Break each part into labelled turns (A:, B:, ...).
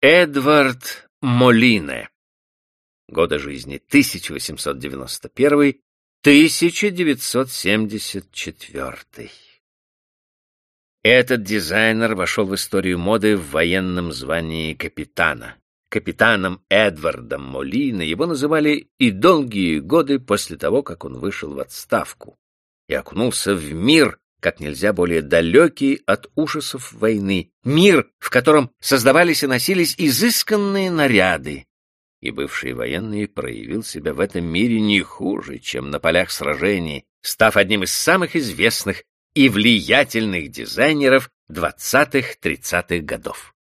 A: Эдвард Молине. Годы жизни 1891-1974. Этот дизайнер вошел в историю моды в военном звании капитана. Капитаном Эдвардом Молине его называли и долгие годы после того, как он вышел в отставку и окунулся в мир, как нельзя более далекий от ужасов войны, мир, в котором создавались и носились изысканные наряды. И бывший военный проявил себя в этом мире не хуже, чем на полях сражений, став одним из самых известных и влиятельных дизайнеров 20-30-х годов.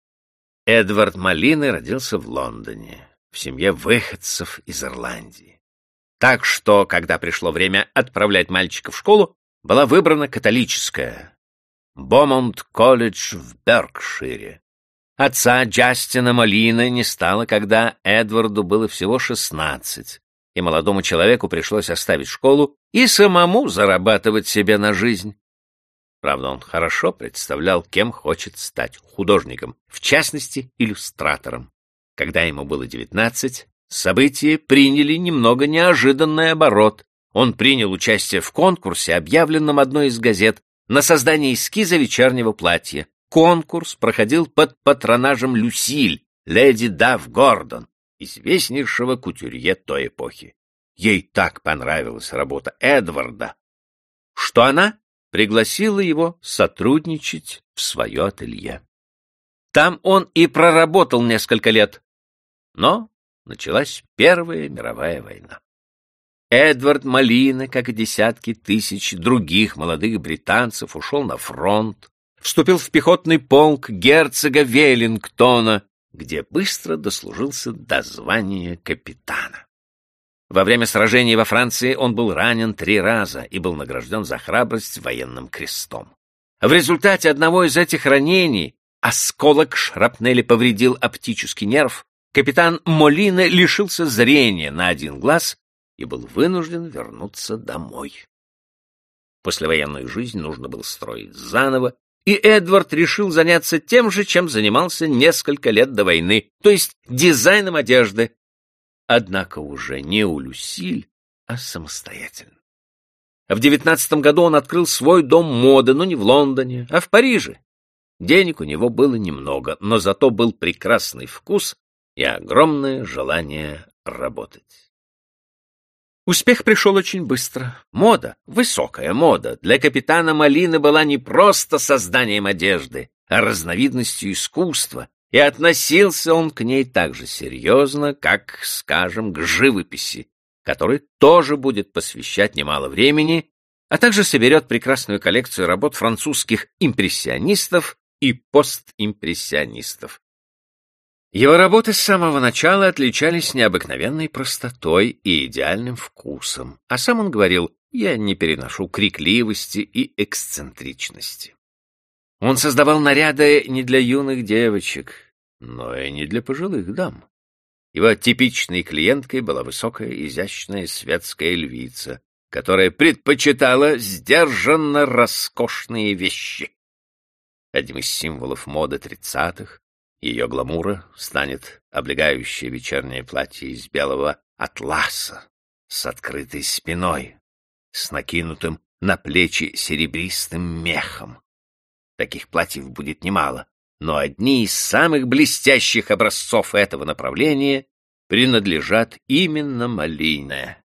A: Эдвард Малины родился в Лондоне, в семье выходцев из Ирландии. Так что, когда пришло время отправлять мальчика в школу, была выбрана католическая Бомонт-колледж в Беркшире. Отца Джастина Молина не стало, когда Эдварду было всего шестнадцать, и молодому человеку пришлось оставить школу и самому зарабатывать себе на жизнь. Правда, он хорошо представлял, кем хочет стать художником, в частности, иллюстратором. Когда ему было девятнадцать, события приняли немного неожиданный оборот, он принял участие в конкурсе, объявленном одной из газет, на создание эскиза вечернего платья. Конкурс проходил под патронажем Люсиль, леди Дав Гордон, известнейшего кутюрье той эпохи. Ей так понравилась работа Эдварда, что она пригласила его сотрудничать в свое ателье. Там он и проработал несколько лет. Но началась Первая мировая война. Эдвард Малина, как и десятки тысяч других молодых британцев, ушел на фронт, вступил в пехотный полк герцога Веллингтона, где быстро дослужился до звания капитана. Во время сражений во Франции он был ранен три раза и был награжден за храбрость военным крестом. В результате одного из этих ранений осколок шрапнели повредил оптический нерв, капитан Молина лишился зрения на один глаз и был вынужден вернуться домой. Послевоенную жизнь нужно было строить заново, и Эдвард решил заняться тем же, чем занимался несколько лет до войны, то есть дизайном одежды. Однако уже не у Люсиль, а самостоятельно. В девятнадцатом году он открыл свой дом моды, но не в Лондоне, а в Париже. Денег у него было немного, но зато был прекрасный вкус и огромное желание работать. Успех пришел очень быстро. Мода, высокая мода, для капитана Малины была не просто созданием одежды, а разновидностью искусства, и относился он к ней так же серьезно, как, скажем, к живописи, которой тоже будет посвящать немало времени, а также соберет прекрасную коллекцию работ французских импрессионистов и постимпрессионистов. Его работы с самого начала отличались необыкновенной простотой и идеальным вкусом, а сам он говорил, я не переношу крикливости и эксцентричности. Он создавал наряды не для юных девочек, но и не для пожилых дам. Его типичной клиенткой была высокая, изящная светская львица, которая предпочитала сдержанно роскошные вещи. Одним из символов моды тридцатых ее гламура станет облегающее вечернее платье из белого атласа с открытой спиной, с накинутым на плечи серебристым мехом. Таких платьев будет немало, но одни из самых блестящих образцов этого направления принадлежат именно Малине.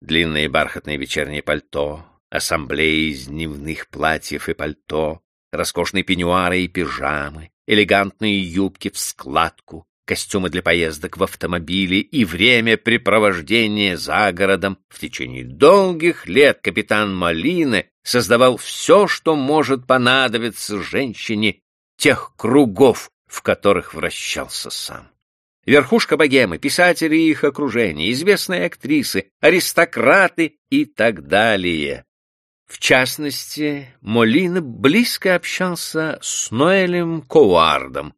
A: Длинные бархатные вечерние пальто, ассамблеи из дневных платьев и пальто, роскошные пеньюары и пижамы, элегантные юбки в складку, костюмы для поездок в автомобиле и времяпрепровождения за городом. В течение долгих лет капитан Малины создавал все, что может понадобиться женщине тех кругов, в которых вращался сам. Верхушка богемы, писатели и их окружение, известные актрисы, аристократы и так далее. В частности, Молина близко общался с Ноэлем Коуардом,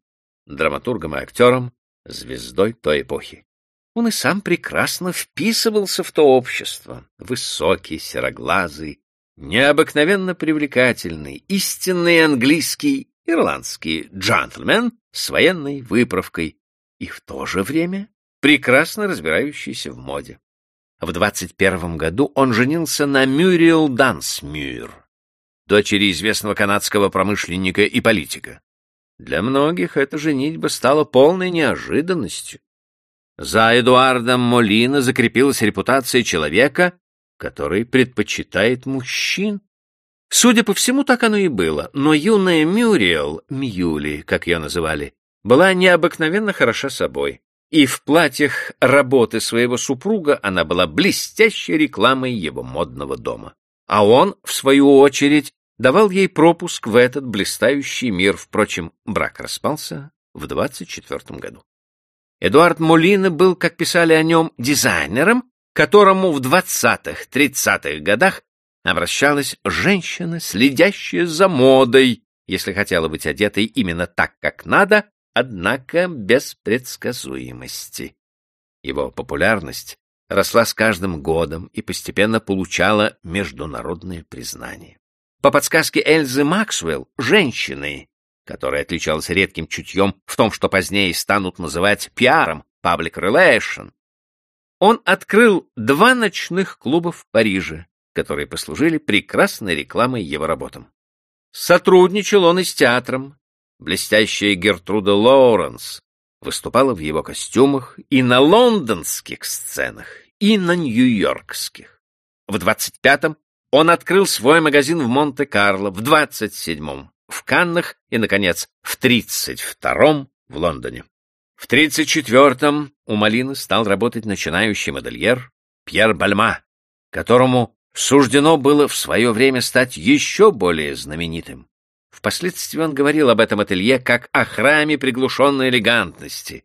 A: драматургом и актером, звездой той эпохи. Он и сам прекрасно вписывался в то общество. Высокий, сероглазый, необыкновенно привлекательный, истинный английский ирландский джентльмен с военной выправкой и в то же время прекрасно разбирающийся в моде. В 21 году он женился на Мюриел Дансмюр, дочери известного канадского промышленника и политика. Для многих эта женитьба стала полной неожиданностью. За Эдуардом Молино закрепилась репутация человека, который предпочитает мужчин. Судя по всему, так оно и было, но юная Мюриел, Мьюли, как ее называли, была необыкновенно хороша собой, и в платьях работы своего супруга она была блестящей рекламой его модного дома. А он, в свою очередь, давал ей пропуск в этот блистающий мир. Впрочем, брак распался в 24 году. Эдуард Молина был, как писали о нем, дизайнером, которому в 20-30-х годах обращалась женщина, следящая за модой, если хотела быть одетой именно так, как надо, однако без предсказуемости. Его популярность росла с каждым годом и постепенно получала международное признание. По подсказке Эльзы Максвелл, женщины, которая отличалась редким чутьем в том, что позднее станут называть пиаром, public relation, он открыл два ночных клуба в Париже, которые послужили прекрасной рекламой его работам. Сотрудничал он и с театром. Блестящая Гертруда Лоуренс выступала в его костюмах и на лондонских сценах, и на нью-йоркских. В 25-м он открыл свой магазин в Монте-Карло, в 27-м в Каннах и, наконец, в 32-м в Лондоне. В 34-м у Малины стал работать начинающий модельер Пьер Бальма, которому суждено было в свое время стать еще более знаменитым. Впоследствии он говорил об этом ателье как о храме приглушенной элегантности,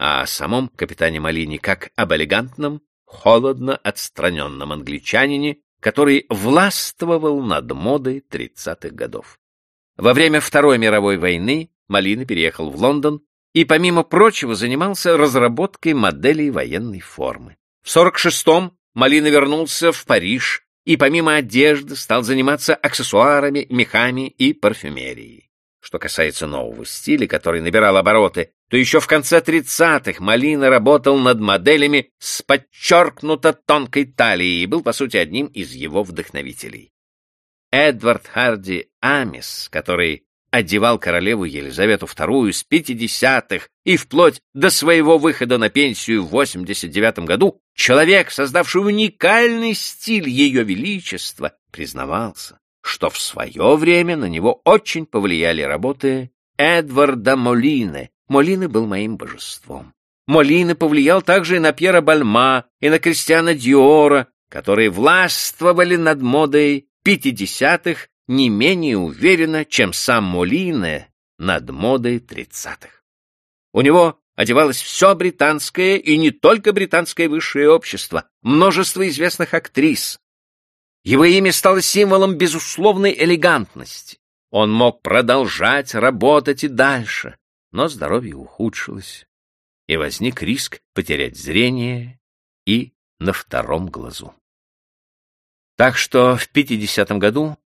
A: а о самом капитане Малине как об элегантном, холодно отстраненном англичанине, который властвовал над модой 30-х годов. Во время Второй мировой войны Малина переехал в Лондон и, помимо прочего, занимался разработкой моделей военной формы. В 46-м Малина вернулся в Париж и, помимо одежды, стал заниматься аксессуарами, мехами и парфюмерией. Что касается нового стиля, который набирал обороты, то еще в конце 30-х Малина работал над моделями с подчеркнуто тонкой талией и был, по сути, одним из его вдохновителей. Эдвард Харди Амис, который одевал королеву Елизавету II с 50-х и вплоть до своего выхода на пенсию в 89 году, человек, создавший уникальный стиль Ее Величества, признавался, что в свое время на него очень повлияли работы Эдварда Молины. Молины был моим божеством. Молины повлиял также и на Пьера Бальма, и на Кристиана Диора, которые властвовали над модой пятидесятых не менее уверенно, чем сам Молине над модой тридцатых. У него одевалось все британское и не только британское высшее общество, множество известных актрис. Его имя стало символом безусловной элегантности. Он мог продолжать работать и дальше, но здоровье ухудшилось, и возник риск потерять зрение и на втором глазу. Так что в 50 году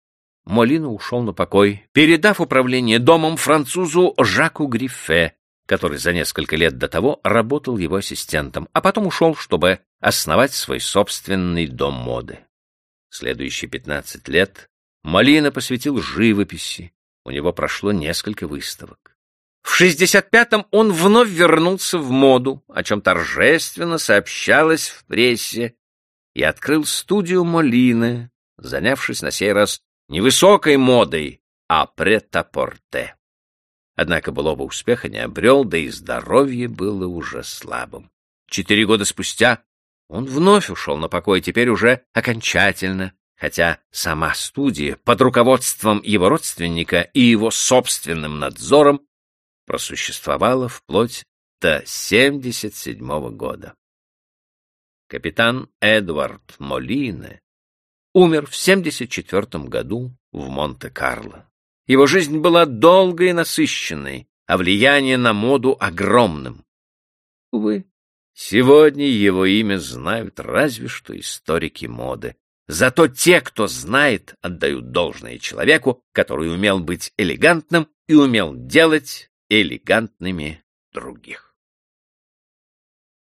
A: Молина ушел на покой, передав управление домом французу Жаку Гриффе, который за несколько лет до того работал его ассистентом, а потом ушел, чтобы основать свой собственный дом моды. Следующие 15 лет Молина посвятил живописи, у него прошло несколько выставок. В 65-м он вновь вернулся в моду, о чем торжественно сообщалось в прессе, и открыл студию Молины, занявшись на сей раз не высокой модой, а претапорте. Однако былого успеха не обрел, да и здоровье было уже слабым. Четыре года спустя он вновь ушел на покой, теперь уже окончательно, хотя сама студия под руководством его родственника и его собственным надзором просуществовала вплоть до 77 года. Капитан Эдвард Молине умер в 74 году в Монте-Карло. Его жизнь была долгой и насыщенной, а влияние на моду огромным. Увы, сегодня его имя знают разве что историки моды. Зато те, кто знает, отдают должное человеку, который умел быть элегантным и умел делать элегантными других.